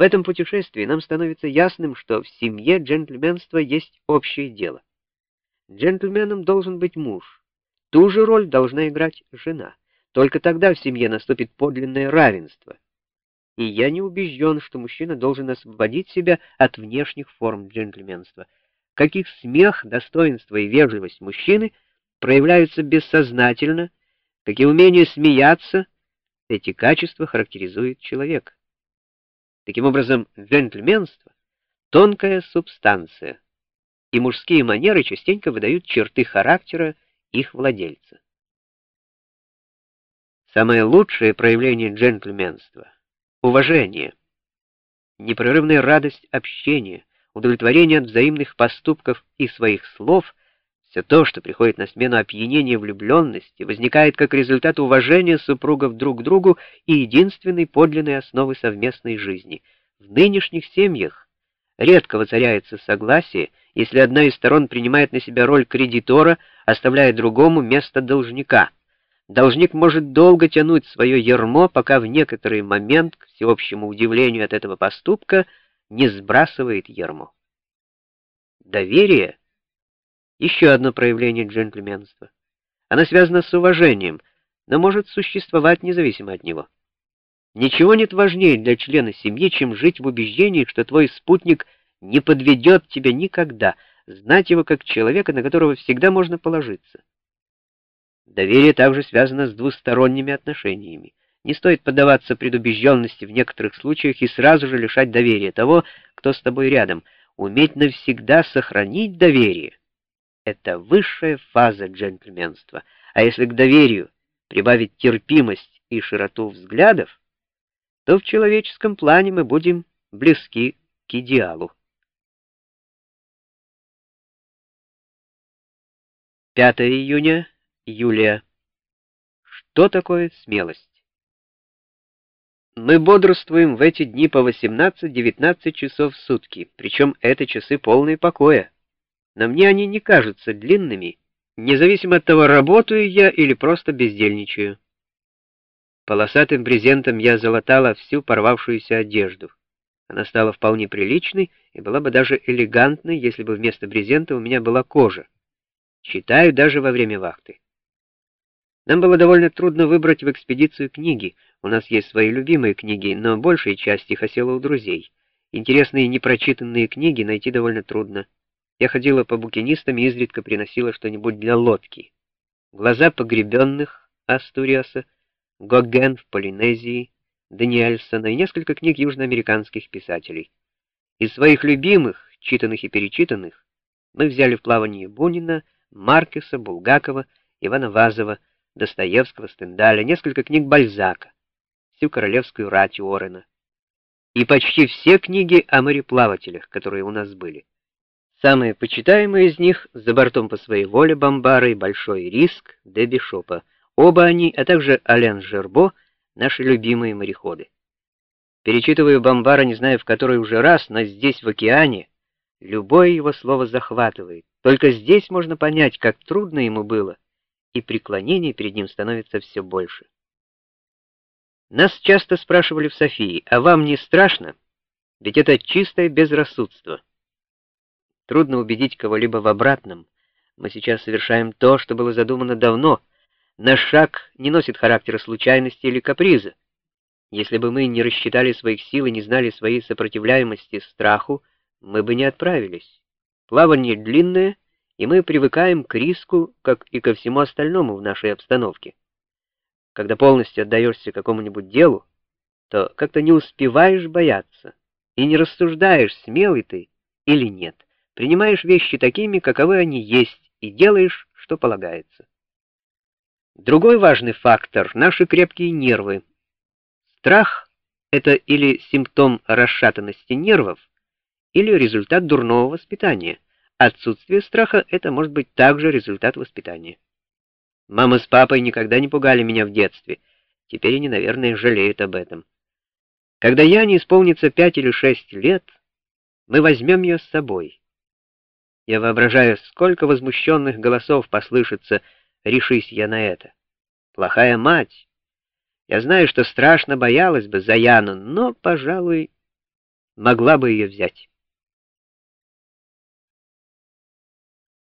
В этом путешествии нам становится ясным, что в семье джентльменства есть общее дело. Джентльменом должен быть муж. Ту же роль должна играть жена. Только тогда в семье наступит подлинное равенство. И я не убежден, что мужчина должен освободить себя от внешних форм джентльменства. Каких смех, достоинство и вежливость мужчины проявляются бессознательно, какие умения смеяться, эти качества характеризуют человека. Таким образом, джентльменство — тонкая субстанция, и мужские манеры частенько выдают черты характера их владельца. Самое лучшее проявление джентльменства — уважение, непрерывная радость общения, удовлетворение от взаимных поступков и своих слов — все то, что приходит на смену опьянению влюбленности, возникает как результат уважения супругов друг к другу и единственной подлинной основы совместной жизни. В нынешних семьях редко воцаряется согласие, если одна из сторон принимает на себя роль кредитора, оставляя другому место должника — Должник может долго тянуть свое ермо, пока в некоторый момент, к всеобщему удивлению от этого поступка, не сбрасывает ермо. Доверие — еще одно проявление джентльменства. Оно связано с уважением, но может существовать независимо от него. Ничего нет важнее для члена семьи, чем жить в убеждении, что твой спутник не подведет тебя никогда, знать его как человека, на которого всегда можно положиться. Доверие также связано с двусторонними отношениями. Не стоит поддаваться предубежденности в некоторых случаях и сразу же лишать доверия того, кто с тобой рядом. Уметь навсегда сохранить доверие — это высшая фаза джентльменства. А если к доверию прибавить терпимость и широту взглядов, то в человеческом плане мы будем близки к идеалу. 5 июня Юлия. Что такое смелость? Мы бодрствуем в эти дни по 18-19 часов в сутки, причем это часы полные покоя. Но мне они не кажутся длинными, независимо от того, работаю я или просто бездельничаю. Полосатым брезентом я залатала всю порвавшуюся одежду. Она стала вполне приличной и была бы даже элегантной, если бы вместо брезента у меня была кожа. Читаю даже во время вахты. Нам было довольно трудно выбрать в экспедицию книги. У нас есть свои любимые книги, но большая часть их осела у друзей. Интересные непрочитанные книги найти довольно трудно. Я ходила по букинистам и изредка приносила что-нибудь для лодки. «Глаза погребенных» Астуриаса, «Гоген в Полинезии», Даниэльсона и несколько книг южноамериканских писателей. Из своих любимых, читанных и перечитанных, мы взяли в плавание Бунина, Маркеса, Булгакова, Ивана Вазова, Достоевского, Стендаля, несколько книг Бальзака, всю королевскую рать Уоррена и почти все книги о мореплавателях, которые у нас были. Самые почитаемые из них «За бортом по своей воле» Бомбара и «Большой риск» Де Бишопа. Оба они, а также Ален Жербо, наши любимые мореходы. Перечитываю Бомбара, не знаю в который уже раз, но здесь, в океане, любое его слово захватывает. Только здесь можно понять, как трудно ему было, и преклонение перед ним становится все больше. Нас часто спрашивали в Софии, а вам не страшно? Ведь это чистое безрассудство. Трудно убедить кого-либо в обратном. Мы сейчас совершаем то, что было задумано давно. Наш шаг не носит характера случайности или каприза. Если бы мы не рассчитали своих сил и не знали своей сопротивляемости страху, мы бы не отправились. Плавание длинное — и мы привыкаем к риску, как и ко всему остальному в нашей обстановке. Когда полностью отдаешься какому-нибудь делу, то как-то не успеваешь бояться и не рассуждаешь, смелый ты или нет. Принимаешь вещи такими, каковы они есть, и делаешь, что полагается. Другой важный фактор — наши крепкие нервы. Страх — это или симптом расшатанности нервов, или результат дурного воспитания — Отсутствие страха — это может быть также результат воспитания. Мама с папой никогда не пугали меня в детстве. Теперь они, наверное, жалеют об этом. Когда я не исполнится пять или шесть лет, мы возьмем ее с собой. Я воображаю, сколько возмущенных голосов послышится, решись я на это. Плохая мать. Я знаю, что страшно боялась бы за Яну, но, пожалуй, могла бы ее взять.